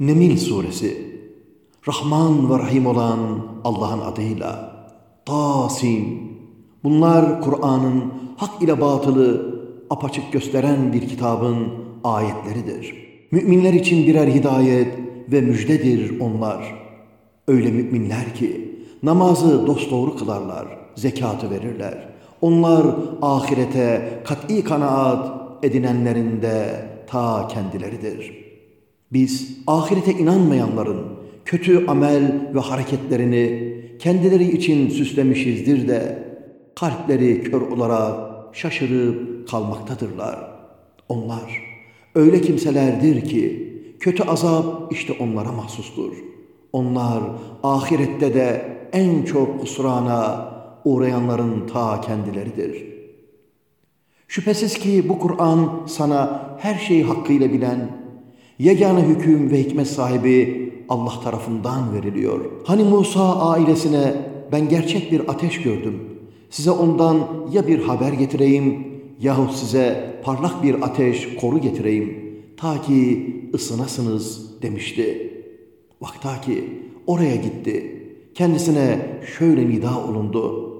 Nemil Suresi Rahman ve Rahim olan Allah'ın adıyla Tasin Bunlar Kur'an'ın hak ile batılı apaçık gösteren bir kitabın ayetleridir. Müminler için birer hidayet ve müjdedir onlar. Öyle müminler ki namazı dosdoğru kılarlar, zekatı verirler. Onlar ahirete kat'i kanaat edinenlerin de ta kendileridir.'' Biz ahirete inanmayanların kötü amel ve hareketlerini kendileri için süslemişizdir de kalpleri kör olarak şaşırıp kalmaktadırlar. Onlar öyle kimselerdir ki kötü azap işte onlara mahsustur. Onlar ahirette de en çok kusrana uğrayanların ta kendileridir. Şüphesiz ki bu Kur'an sana her şeyi hakkıyla bilen, yegane hüküm ve hikmet sahibi Allah tarafından veriliyor. Hani Musa ailesine ben gerçek bir ateş gördüm. Size ondan ya bir haber getireyim yahut size parlak bir ateş koru getireyim. Ta ki ısınasınız demişti. Vakta ki oraya gitti. Kendisine şöyle nida olundu.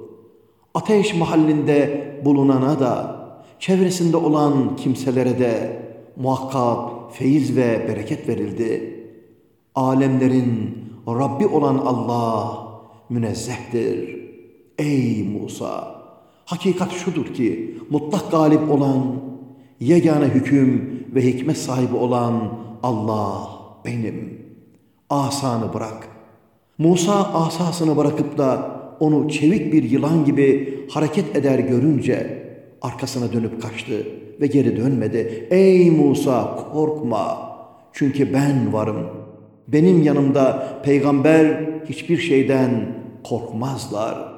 Ateş mahallinde bulunana da, çevresinde olan kimselere de muhakkak feyiz ve bereket verildi. Alemlerin Rabbi olan Allah münezzehtir. Ey Musa! Hakikat şudur ki mutlak galip olan, yegane hüküm ve hikmet sahibi olan Allah benim. Asanı bırak. Musa asasını bırakıp da onu çevik bir yılan gibi hareket eder görünce arkasına dönüp kaçtı ve geri dönmedi. Ey Musa korkma çünkü ben varım. Benim yanımda peygamber hiçbir şeyden korkmazlar.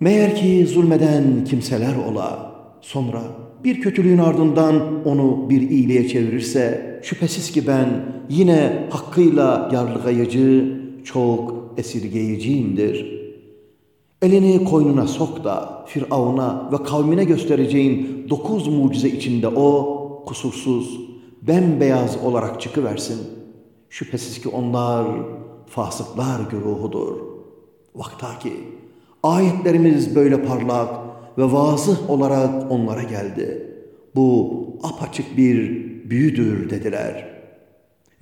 Meğer ki zulmeden kimseler ola. Sonra bir kötülüğün ardından onu bir iyiliğe çevirirse şüphesiz ki ben yine hakkıyla yarlıgayıcı, çok esirgeyiciyimdir.'' Elini koynuna sok da Firavun'a ve kavmine göstereceğin dokuz mucize içinde o kusursuz, bembeyaz olarak çıkıversin. Şüphesiz ki onlar fasıklar güruhudur. Vakta ki ayetlerimiz böyle parlak ve vazıh olarak onlara geldi. Bu apaçık bir büyüdür dediler.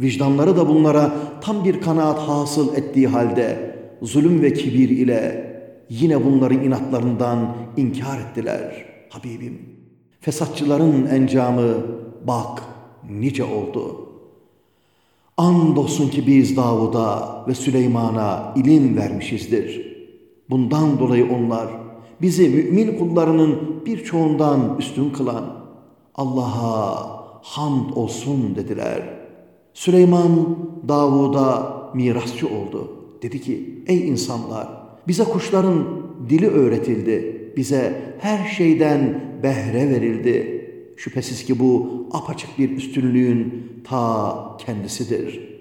Vicdanları da bunlara tam bir kanaat hasıl ettiği halde zulüm ve kibir ile yine bunların inatlarından inkar ettiler. Habibim, fesatçıların encamı bak nice oldu. Andolsun ki biz Davud'a ve Süleyman'a ilim vermişizdir. Bundan dolayı onlar bizi mümin kullarının birçoğundan üstün kılan Allah'a hamd olsun dediler. Süleyman Davud'a mirasçı oldu. Dedi ki ey insanlar bize kuşların dili öğretildi. Bize her şeyden behre verildi. Şüphesiz ki bu apaçık bir üstünlüğün ta kendisidir.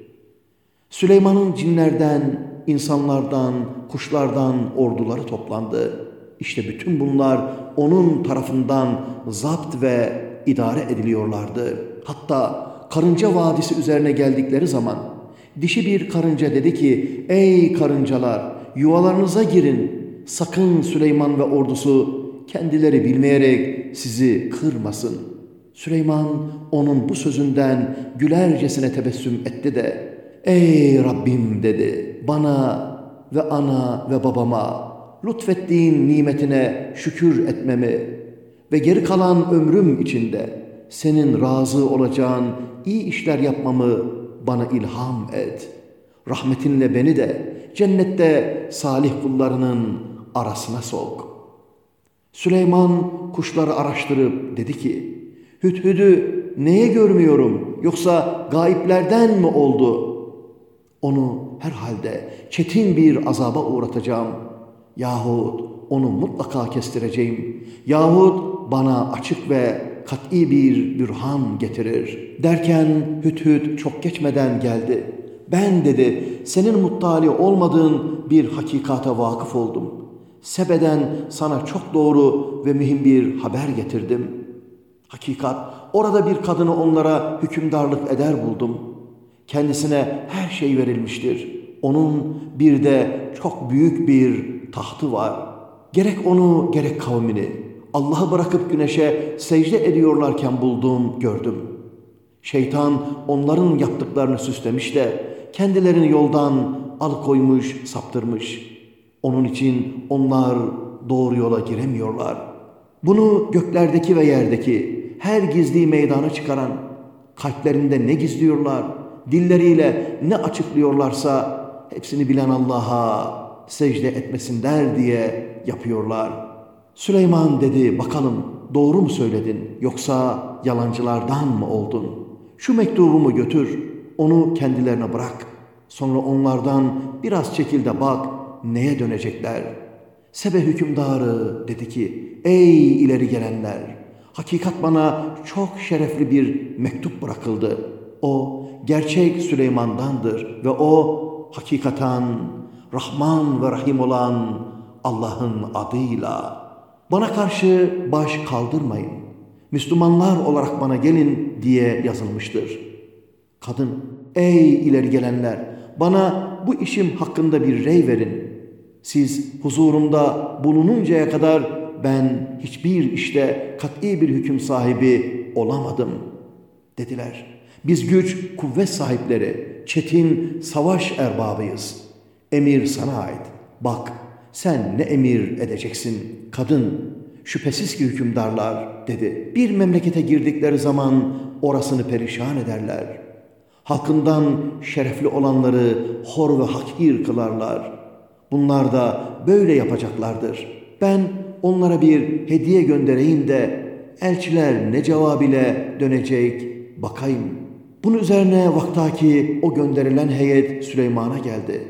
Süleyman'ın cinlerden, insanlardan, kuşlardan orduları toplandı. İşte bütün bunlar onun tarafından zapt ve idare ediliyorlardı. Hatta karınca vadisi üzerine geldikleri zaman dişi bir karınca dedi ki ey karıncalar yuvalarınıza girin. Sakın Süleyman ve ordusu kendileri bilmeyerek sizi kırmasın. Süleyman onun bu sözünden gülercesine tebessüm etti de Ey Rabbim dedi bana ve ana ve babama lütfettiğin nimetine şükür etmemi ve geri kalan ömrüm içinde senin razı olacağın iyi işler yapmamı bana ilham et. Rahmetinle beni de cennette salih kullarının arasına sok. Süleyman kuşları araştırıp dedi ki, Hüdhüdü neye görmüyorum yoksa gayiplerden mi oldu? Onu herhalde çetin bir azaba uğratacağım. Yahut onu mutlaka kestireceğim. Yahut bana açık ve kat'i bir bürhan getirir. Derken Hüdhüd çok geçmeden geldi. Ben dedi senin muttali olmadığın bir hakikate vakıf oldum. Sebeden sana çok doğru ve mühim bir haber getirdim. Hakikat orada bir kadını onlara hükümdarlık eder buldum. Kendisine her şey verilmiştir. Onun bir de çok büyük bir tahtı var. Gerek onu gerek kavmini Allah'ı bırakıp güneşe secde ediyorlarken buldum, gördüm. Şeytan onların yaptıklarını süslemiş de kendilerini yoldan alıkoymuş, saptırmış. Onun için onlar doğru yola giremiyorlar. Bunu göklerdeki ve yerdeki her gizli meydana çıkaran, kalplerinde ne gizliyorlar, dilleriyle ne açıklıyorlarsa hepsini bilen Allah'a secde etmesinler diye yapıyorlar. Süleyman dedi bakalım doğru mu söyledin yoksa yalancılardan mı oldun? Şu mektubumu götür, onu kendilerine bırak. Sonra onlardan biraz çekil de bak neye dönecekler? Sebe hükümdarı dedi ki, ey ileri gelenler, hakikat bana çok şerefli bir mektup bırakıldı. O gerçek Süleyman'dandır ve o hakikaten Rahman ve Rahim olan Allah'ın adıyla. Bana karşı baş kaldırmayın. Müslümanlar olarak bana gelin diye yazılmıştır. Kadın, ey ileri gelenler, bana bu işim hakkında bir rey verin. Siz huzurumda bulununcaya kadar ben hiçbir işte kat'i bir hüküm sahibi olamadım. Dediler. Biz güç, kuvvet sahipleri, çetin savaş erbabıyız. Emir sana ait. Bak sen ne emir edeceksin kadın? Şüphesiz ki hükümdarlar dedi. Bir memlekete girdikleri zaman orasını perişan ederler. Halkından şerefli olanları hor ve hakir kılarlar. Bunlar da böyle yapacaklardır. Ben onlara bir hediye göndereyim de elçiler ne cevap ile dönecek bakayım. Bunun üzerine vaktaki o gönderilen heyet Süleyman'a geldi.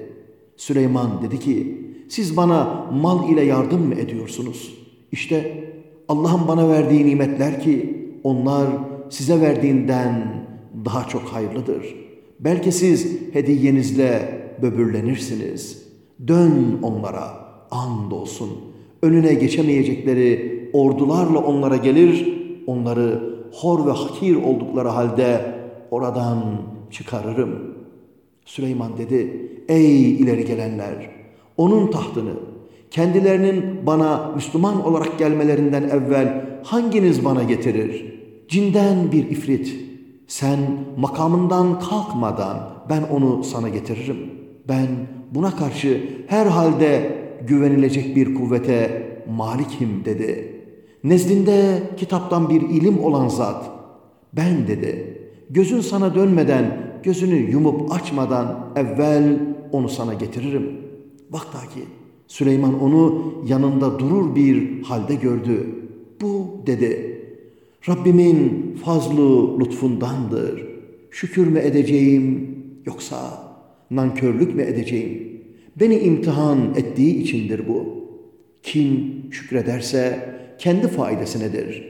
Süleyman dedi ki siz bana mal ile yardım mı ediyorsunuz? İşte Allah'ın bana verdiği nimetler ki onlar size verdiğinden daha çok hayırlıdır. Belki siz hediyenizle böbürlenirsiniz. Dön onlara, and olsun. Önüne geçemeyecekleri ordularla onlara gelir, onları hor ve hakir oldukları halde oradan çıkarırım. Süleyman dedi, ey ileri gelenler, onun tahtını, kendilerinin bana Müslüman olarak gelmelerinden evvel hanginiz bana getirir? Cinden bir ifrit, sen makamından kalkmadan ben onu sana getiririm. Ben buna karşı her halde güvenilecek bir kuvvete malikim dedi. Nezdinde kitaptan bir ilim olan zat. Ben dedi. Gözün sana dönmeden, gözünü yumup açmadan evvel onu sana getiririm. Vakta ki Süleyman onu yanında durur bir halde gördü. Bu dedi. Rabbimin fazlu lütfundandır. Şükür mü edeceğim yoksa nankörlük mü edeceğim? Beni imtihan ettiği içindir bu. Kim şükrederse kendi faydasınedir.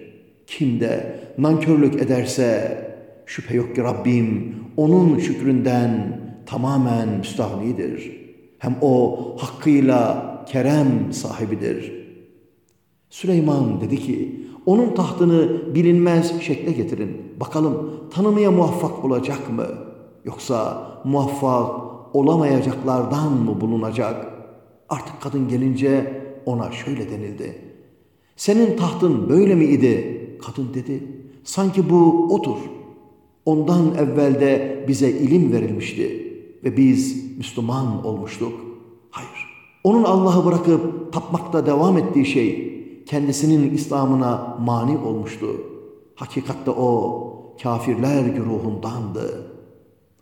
Kim de nankörlük ederse şüphe yok ki Rabbim onun şükründen tamamen müstahnidir. Hem o hakkıyla kerem sahibidir. Süleyman dedi ki onun tahtını bilinmez şekle getirin. Bakalım tanımaya muvaffak olacak mı? Yoksa muvaffak olamayacaklardan mı bulunacak? Artık kadın gelince ona şöyle denildi. Senin tahtın böyle mi idi? Kadın dedi. Sanki bu otur. Ondan evvelde bize ilim verilmişti ve biz Müslüman olmuştuk. Hayır. Onun Allah'ı bırakıp tapmakta devam ettiği şey kendisinin İslam'ına mani olmuştu. Hakikatte o kafirler güruhundandı.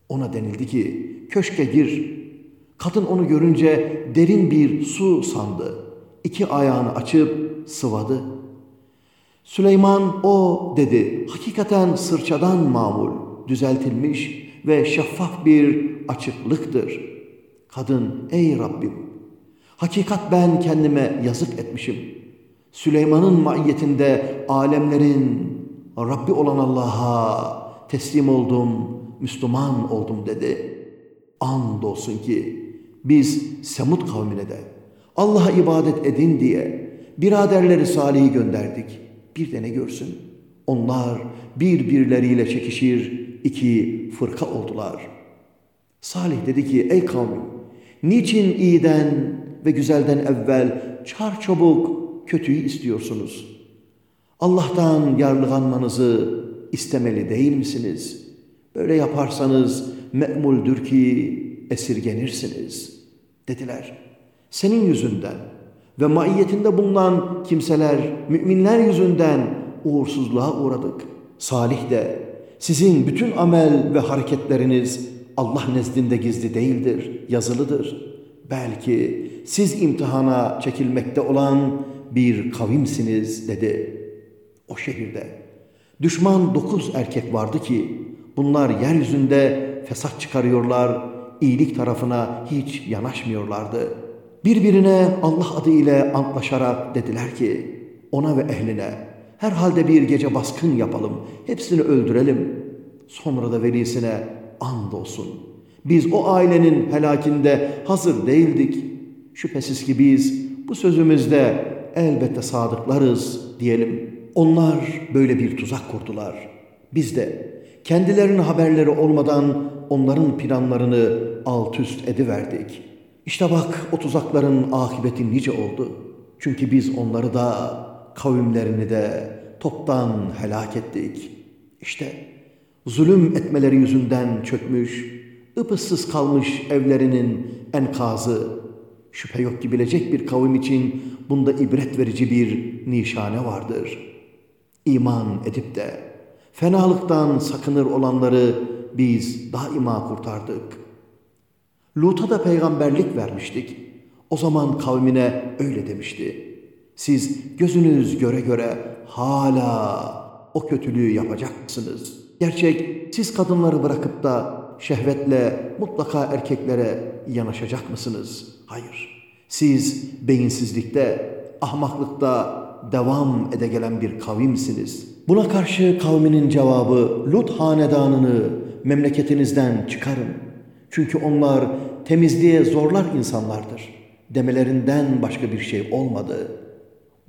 Ona denildi ki köşke gir. Kadın onu görünce derin bir su sandı. İki ayağını açıp sıvadı. Süleyman o dedi. Hakikaten sırçadan mamul, düzeltilmiş ve şeffaf bir açıklıktır. Kadın ey Rabbim hakikat ben kendime yazık etmişim.'' Süleyman'ın maiyetinde alemlerin Rabbi olan Allah'a teslim oldum, Müslüman oldum dedi. Andolsun ki biz Semud kavmine de Allah'a ibadet edin diye biraderleri Salih'i gönderdik. Bir de ne görsün? Onlar birbirleriyle çekişir, iki fırka oldular. Salih dedi ki ey kavmim niçin iyiden ve güzelden evvel çar çabuk kötüyü istiyorsunuz? Allah'tan yarlıganmanızı istemeli değil misiniz? Böyle yaparsanız me'muldür ki esirgenirsiniz dediler. Senin yüzünden ve maiyetinde bulunan kimseler müminler yüzünden uğursuzluğa uğradık. Salih de sizin bütün amel ve hareketleriniz Allah nezdinde gizli değildir, yazılıdır. Belki siz imtihana çekilmekte olan bir kavimsiniz dedi. O şehirde düşman dokuz erkek vardı ki bunlar yeryüzünde fesat çıkarıyorlar, iyilik tarafına hiç yanaşmıyorlardı. Birbirine Allah adı ile antlaşarak dediler ki ona ve ehline herhalde bir gece baskın yapalım, hepsini öldürelim. Sonra da velisine and olsun. Biz o ailenin helakinde hazır değildik. Şüphesiz ki biz bu sözümüzde elbette sadıklarız diyelim. Onlar böyle bir tuzak kurdular. Biz de kendilerinin haberleri olmadan onların planlarını alt üst ediverdik. İşte bak o tuzakların akıbeti nice oldu. Çünkü biz onları da kavimlerini de toptan helak ettik. İşte zulüm etmeleri yüzünden çökmüş, ıpıssız kalmış evlerinin enkazı, şüphe yok ki bilecek bir kavim için bunda ibret verici bir nişane vardır. İman edip de fenalıktan sakınır olanları biz daima kurtardık. Lut'a da peygamberlik vermiştik. O zaman kavmine öyle demişti. Siz gözünüz göre göre hala o kötülüğü yapacaksınız. Gerçek siz kadınları bırakıp da şehvetle mutlaka erkeklere yanaşacak mısınız? Hayır. Siz beyinsizlikte, ahmaklıkta devam ede gelen bir kavimsiniz. Buna karşı kavminin cevabı Lut hanedanını memleketinizden çıkarın. Çünkü onlar temizliğe zorlar insanlardır. Demelerinden başka bir şey olmadı.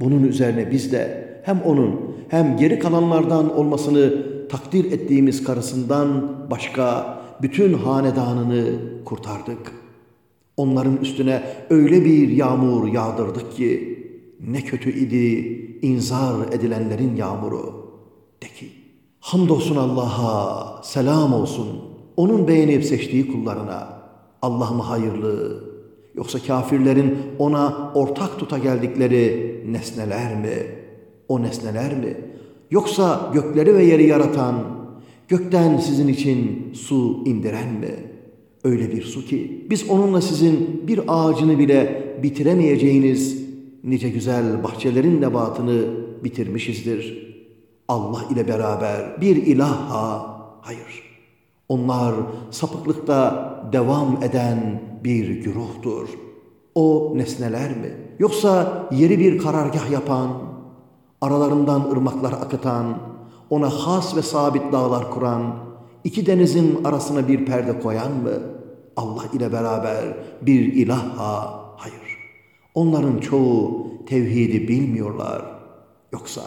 Bunun üzerine biz de hem onun hem geri kalanlardan olmasını takdir ettiğimiz karısından başka bütün hanedanını kurtardık. Onların üstüne öyle bir yağmur yağdırdık ki ne kötü idi inzar edilenlerin yağmuru. De ki hamdolsun Allah'a selam olsun onun beğenip seçtiği kullarına. Allah mı hayırlı yoksa kafirlerin ona ortak tuta geldikleri nesneler mi? O nesneler mi? Yoksa gökleri ve yeri yaratan, gökten sizin için su indiren mi? Öyle bir su ki biz onunla sizin bir ağacını bile bitiremeyeceğiniz nice güzel bahçelerin nebatını bitirmişizdir. Allah ile beraber bir ilaha, hayır. Onlar sapıklıkta devam eden bir güruhtur. O nesneler mi? Yoksa yeri bir karargah yapan, aralarından ırmaklar akıtan, ona has ve sabit dağlar kuran, iki denizin arasına bir perde koyan mı? Allah ile beraber bir ilaha, hayır. Onların çoğu tevhidi bilmiyorlar. Yoksa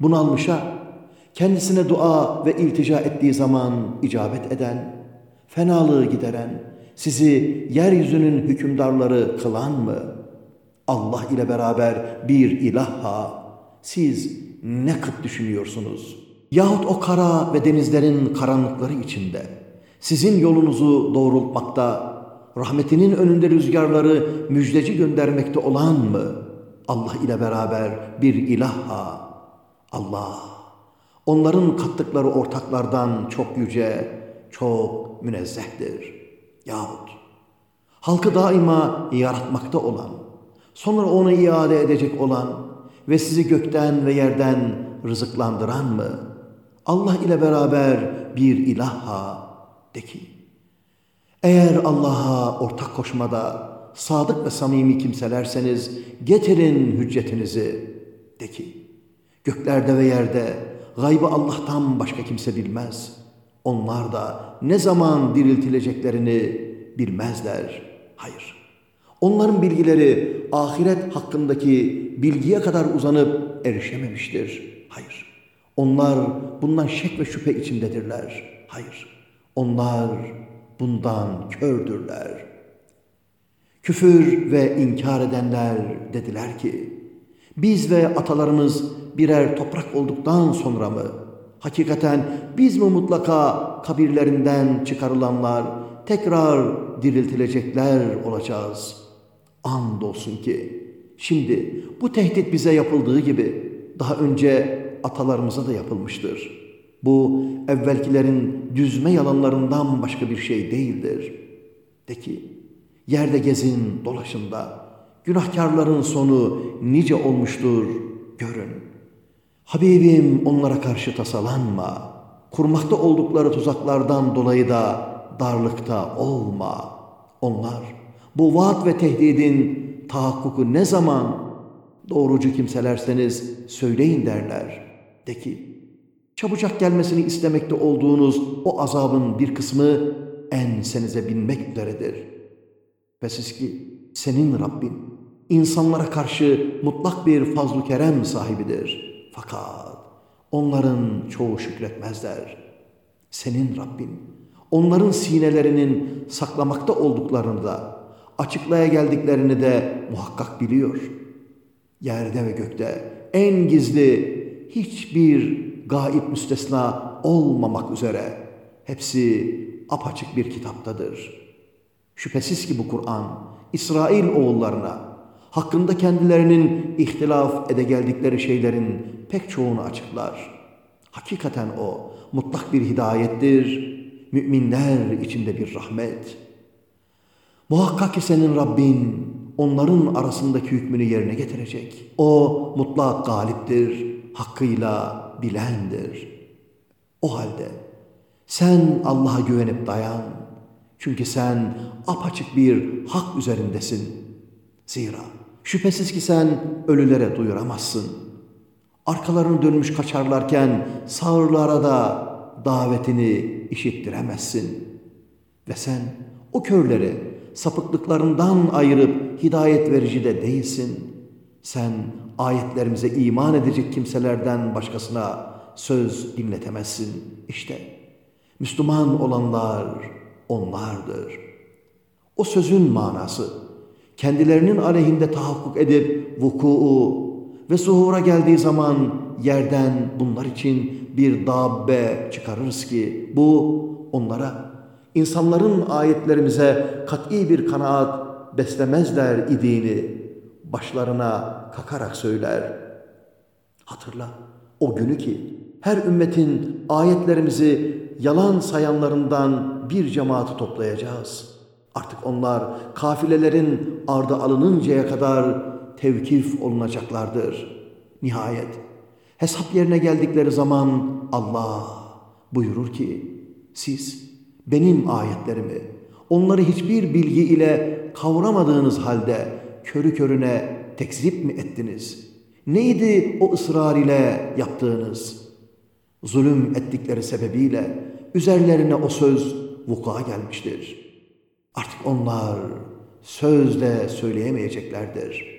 bunalmışa, kendisine dua ve iltica ettiği zaman icabet eden, fenalığı gideren, sizi yeryüzünün hükümdarları kılan mı? Allah ile beraber bir ilaha, siz ne kıt düşünüyorsunuz? Yahut o kara ve denizlerin karanlıkları içinde sizin yolunuzu doğrultmakta, rahmetinin önünde rüzgarları müjdeci göndermekte olan mı? Allah ile beraber bir ilaha, Allah. Onların kattıkları ortaklardan çok yüce, çok münezzehtir. Yahut halkı daima yaratmakta olan, sonra onu iade edecek olan ve sizi gökten ve yerden rızıklandıran mı? Allah ile beraber bir ilaha de ki, eğer Allah'a ortak koşmada sadık ve samimi kimselerseniz getirin hüccetinizi de ki, göklerde ve yerde gaybı Allah'tan başka kimse bilmez. Onlar da ne zaman diriltileceklerini bilmezler. Hayır. Onların bilgileri ahiret hakkındaki bilgiye kadar uzanıp erişememiştir. Hayır. Onlar bundan şek ve şüphe içindedirler. Hayır. Onlar bundan kördürler. Küfür ve inkar edenler dediler ki, biz ve atalarımız birer toprak olduktan sonra mı, hakikaten biz mi mutlaka kabirlerinden çıkarılanlar tekrar diriltilecekler olacağız? Andolsun ki, şimdi bu tehdit bize yapıldığı gibi daha önce atalarımıza da yapılmıştır. Bu evvelkilerin düzme yalanlarından başka bir şey değildir. De ki, yerde gezin dolaşında, günahkarların sonu nice olmuştur görün. Habibim onlara karşı tasalanma, kurmakta oldukları tuzaklardan dolayı da darlıkta olma. Onlar bu vaat ve tehdidin tahakkuku ne zaman doğrucu kimselerseniz söyleyin derler. De ki, çabucak gelmesini istemekte olduğunuz o azabın bir kısmı ensenize binmek üzeredir. Ve siz ki senin Rabbin insanlara karşı mutlak bir fazl-ı kerem sahibidir. Fakat onların çoğu şükretmezler. Senin Rabbin onların sinelerinin saklamakta olduklarını da açıklaya geldiklerini de muhakkak biliyor. Yerde ve gökte en gizli hiçbir gaip müstesna olmamak üzere hepsi apaçık bir kitaptadır. Şüphesiz ki bu Kur'an İsrail oğullarına hakkında kendilerinin ihtilaf ede geldikleri şeylerin pek çoğunu açıklar. Hakikaten o mutlak bir hidayettir, müminler içinde bir rahmet. Muhakkak ki senin Rabbin onların arasındaki hükmünü yerine getirecek. O mutlak galiptir, hakkıyla bilendir. O halde sen Allah'a güvenip dayan. Çünkü sen apaçık bir hak üzerindesin. Zira şüphesiz ki sen ölülere duyuramazsın. Arkalarını dönmüş kaçarlarken sağırlara da davetini işittiremezsin. Ve sen o körleri sapıklıklarından ayırıp hidayet verici de değilsin. Sen ayetlerimize iman edecek kimselerden başkasına söz dinletemezsin. İşte Müslüman olanlar onlardır. O sözün manası kendilerinin aleyhinde tahakkuk edip vuku'u ve zuhura geldiği zaman yerden bunlar için bir dabbe çıkarırız ki bu onlara insanların ayetlerimize kat'i bir kanaat beslemezler idiğini başlarına kakarak söyler. Hatırla o günü ki her ümmetin ayetlerimizi yalan sayanlarından bir cemaati toplayacağız. Artık onlar kafilelerin ardı alınıncaya kadar tevkif olunacaklardır. Nihayet hesap yerine geldikleri zaman Allah buyurur ki siz benim ayetlerimi onları hiçbir bilgi ile kavramadığınız halde körü körüne tekzip mi ettiniz? Neydi o ısrar ile yaptığınız? Zulüm ettikleri sebebiyle üzerlerine o söz vuku'a gelmiştir. Artık onlar sözle söyleyemeyeceklerdir.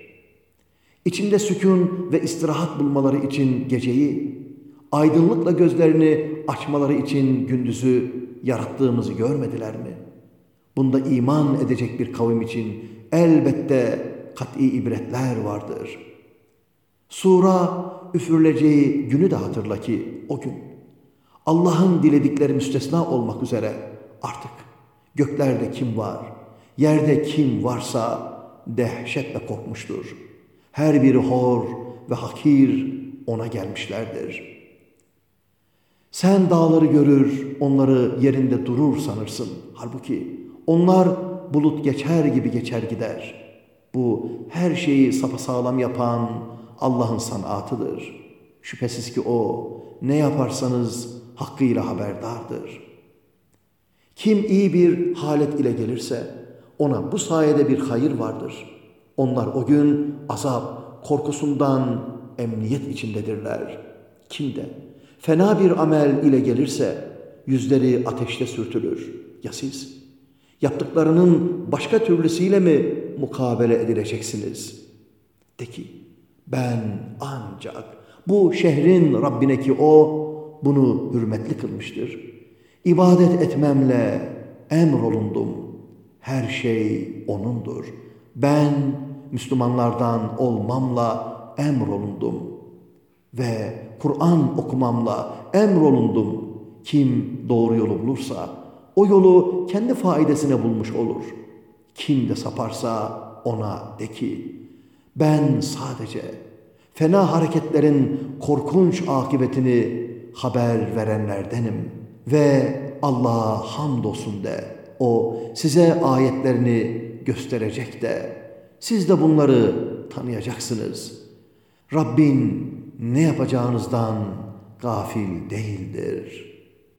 İçinde sükun ve istirahat bulmaları için geceyi, aydınlıkla gözlerini açmaları için gündüzü yarattığımızı görmediler mi? Bunda iman edecek bir kavim için elbette kat'i ibretler vardır. Sura üfürüleceği günü de hatırla ki o gün Allah'ın diledikleri müstesna olmak üzere artık göklerde kim var, yerde kim varsa dehşetle korkmuştur. Her biri hor ve hakir ona gelmişlerdir. Sen dağları görür, onları yerinde durur sanırsın. Halbuki onlar bulut geçer gibi geçer gider. Bu her şeyi sapasağlam yapan Allah'ın sanatıdır. Şüphesiz ki O ne yaparsanız hakkıyla haberdardır. Kim iyi bir halet ile gelirse ona bu sayede bir hayır vardır. Onlar o gün azap, korkusundan emniyet içindedirler. Kim de fena bir amel ile gelirse yüzleri ateşte sürtülür. Ya siz? Yaptıklarının başka türlüsüyle mi mukabele edileceksiniz? De ki ben ancak bu şehrin Rabbine ki o bunu hürmetli kılmıştır. İbadet etmemle emrolundum. Her şey O'nundur. Ben Müslümanlardan olmamla emrolundum. Ve Kur'an okumamla emrolundum. Kim doğru yolu bulursa o yolu kendi faidesine bulmuş olur. Kim de saparsa ona de ki ben sadece fena hareketlerin korkunç akıbetini haber verenlerdenim ve Allah'a hamdolsun de o size ayetlerini gösterecek de siz de bunları tanıyacaksınız. Rabbin ne yapacağınızdan gafil değildir.''